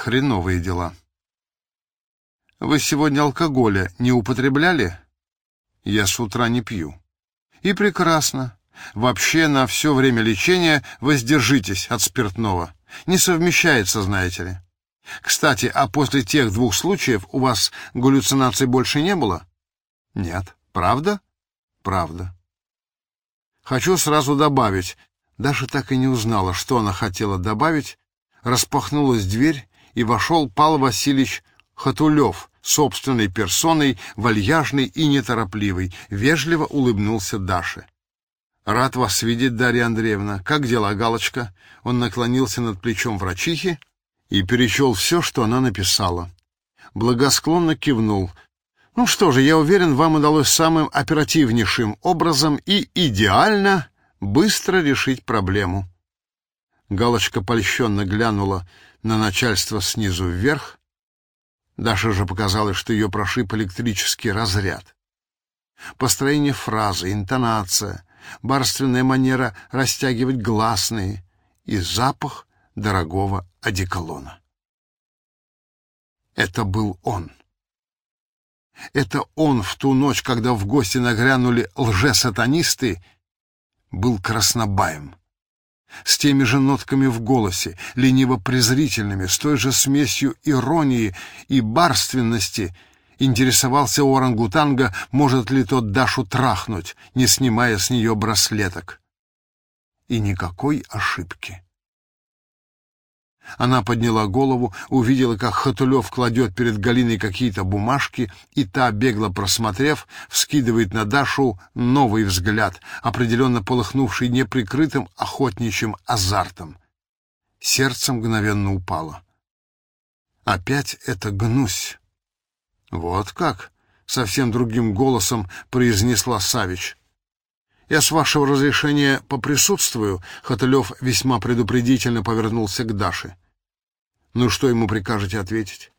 Хреновые дела. Вы сегодня алкоголя не употребляли? Я с утра не пью. И прекрасно. Вообще на все время лечения воздержитесь от спиртного. Не совмещается, знаете ли. Кстати, а после тех двух случаев у вас галлюцинаций больше не было? Нет. Правда? Правда. Хочу сразу добавить. Даша так и не узнала, что она хотела добавить. Распахнулась дверь, и вошел Пал Васильевич Хатулев, собственной персоной, вальяжный и неторопливый, вежливо улыбнулся Даше. «Рад вас видеть, Дарья Андреевна. Как дела, Галочка?» Он наклонился над плечом врачихи и перечел все, что она написала. Благосклонно кивнул. «Ну что же, я уверен, вам удалось самым оперативнейшим образом и идеально быстро решить проблему». Галочка польщенно глянула на начальство снизу вверх. Даша же показалось, что ее прошиб электрический разряд. Построение фразы, интонация, барственная манера растягивать гласные и запах дорогого одеколона. Это был он. Это он в ту ночь, когда в гости нагрянули лжесатанисты, был краснобаем с теми же нотками в голосе, лениво-презрительными, с той же смесью иронии и барственности, интересовался у орангутанга, может ли тот Дашу трахнуть, не снимая с нее браслеток. И никакой ошибки. Она подняла голову, увидела, как Хатулев кладет перед Галиной какие-то бумажки, и та, бегло просмотрев, вскидывает на Дашу новый взгляд, определенно полыхнувший неприкрытым охотничьим азартом. Сердце мгновенно упало. Опять это гнусь. Вот как? Совсем другим голосом произнесла Савич. Я с вашего разрешения поприсутствую. Хатылев весьма предупредительно повернулся к Даше. Ну что ему прикажете ответить?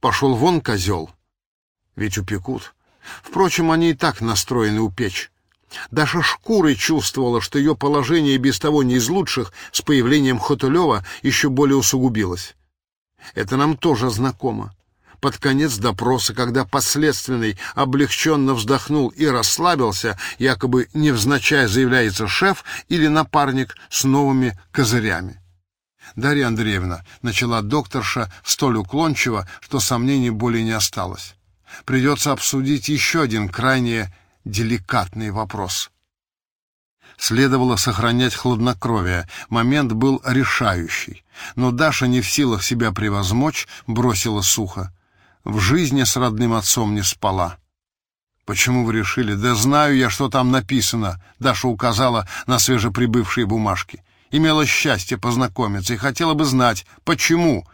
Пошел вон, козел. Ведь упекут. Впрочем, они и так настроены упечь. Даша шкурой чувствовала, что ее положение без того не из лучших с появлением Хотулева еще более усугубилось. Это нам тоже знакомо. Под конец допроса, когда последственный облегченно вздохнул и расслабился, якобы невзначай заявляется шеф или напарник с новыми козырями. Дарья Андреевна, начала докторша столь уклончиво, что сомнений более не осталось. Придется обсудить еще один крайне деликатный вопрос. Следовало сохранять хладнокровие. Момент был решающий. Но Даша, не в силах себя превозмочь, бросила сухо. В жизни с родным отцом не спала. «Почему вы решили?» «Да знаю я, что там написано», — Даша указала на свежеприбывшие бумажки имела счастье познакомиться и хотела бы знать, почему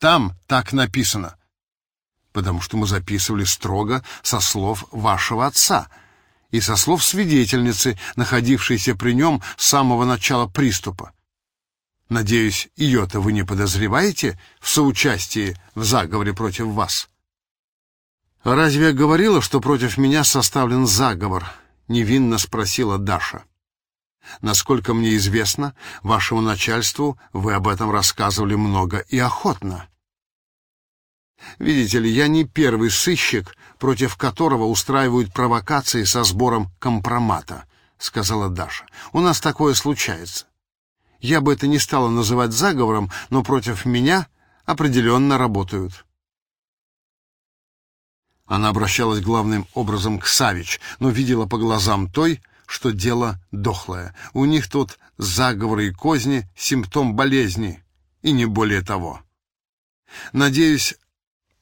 там так написано. Потому что мы записывали строго со слов вашего отца и со слов свидетельницы, находившейся при нем с самого начала приступа. Надеюсь, ее-то вы не подозреваете в соучастии в заговоре против вас? Разве я говорила, что против меня составлен заговор? Невинно спросила Даша. Насколько мне известно, вашему начальству вы об этом рассказывали много и охотно. Видите ли, я не первый сыщик, против которого устраивают провокации со сбором компромата, сказала Даша. У нас такое случается. Я бы это не стала называть заговором, но против меня определенно работают. Она обращалась главным образом к Савич, но видела по глазам той, что дело дохлое. У них тут заговоры и козни — симптом болезни, и не более того. Надеюсь,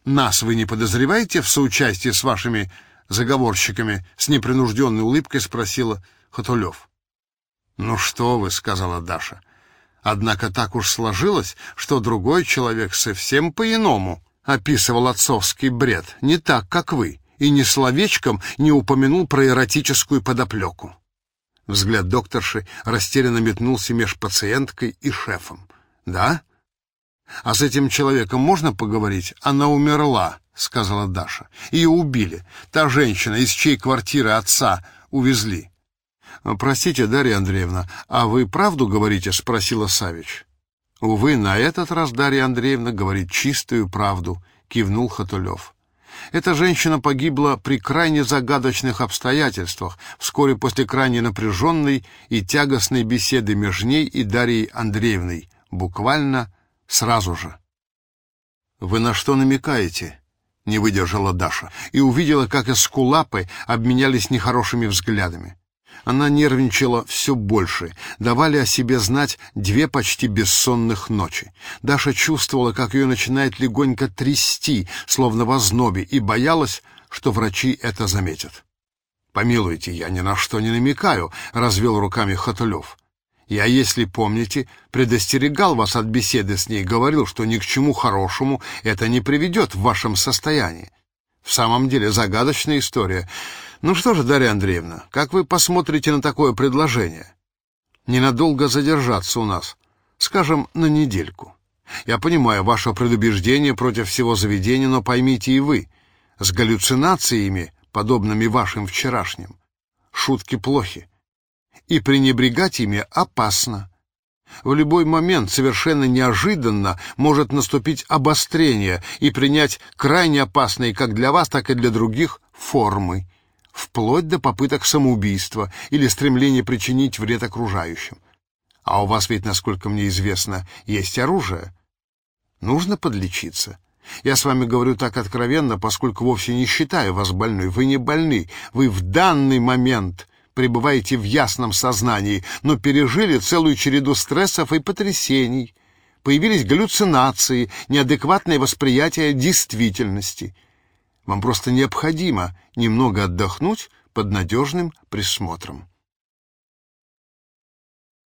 нас вы не подозреваете в соучастии с вашими заговорщиками? С непринужденной улыбкой спросила Хатулев. Ну что вы, сказала Даша. Однако так уж сложилось, что другой человек совсем по-иному описывал отцовский бред, не так, как вы и ни словечком не упомянул про эротическую подоплеку. Взгляд докторши растерянно метнулся меж пациенткой и шефом. «Да? А с этим человеком можно поговорить? Она умерла», — сказала Даша. «Ее убили. Та женщина, из чьей квартиры отца увезли». «Простите, Дарья Андреевна, а вы правду говорите?» — спросила Савич. Увы, на этот раз Дарья Андреевна говорит чистую правду, кивнул Хатулев. Эта женщина погибла при крайне загадочных обстоятельствах, вскоре после крайне напряженной и тягостной беседы между ней и Дарьей Андреевной, буквально сразу же. «Вы на что намекаете?» — не выдержала Даша и увидела, как эскулапы обменялись нехорошими взглядами. Она нервничала все больше. Давали о себе знать две почти бессонных ночи. Даша чувствовала, как ее начинает легонько трясти, словно в ознобе, и боялась, что врачи это заметят. «Помилуйте, я ни на что не намекаю», — развел руками Хатулев. «Я, если помните, предостерегал вас от беседы с ней, говорил, что ни к чему хорошему это не приведет в вашем состоянии. В самом деле загадочная история. Ну что же, Дарья Андреевна, как вы посмотрите на такое предложение? Ненадолго задержаться у нас, скажем, на недельку. Я понимаю ваше предубеждение против всего заведения, но поймите и вы, с галлюцинациями, подобными вашим вчерашним, шутки плохи, и пренебрегать ими опасно. В любой момент совершенно неожиданно может наступить обострение и принять крайне опасные как для вас, так и для других формы вплоть до попыток самоубийства или стремления причинить вред окружающим. А у вас ведь, насколько мне известно, есть оружие. Нужно подлечиться. Я с вами говорю так откровенно, поскольку вовсе не считаю вас больной. Вы не больны. Вы в данный момент пребываете в ясном сознании, но пережили целую череду стрессов и потрясений. Появились галлюцинации, неадекватное восприятие действительности — вам просто необходимо немного отдохнуть под надежным присмотром.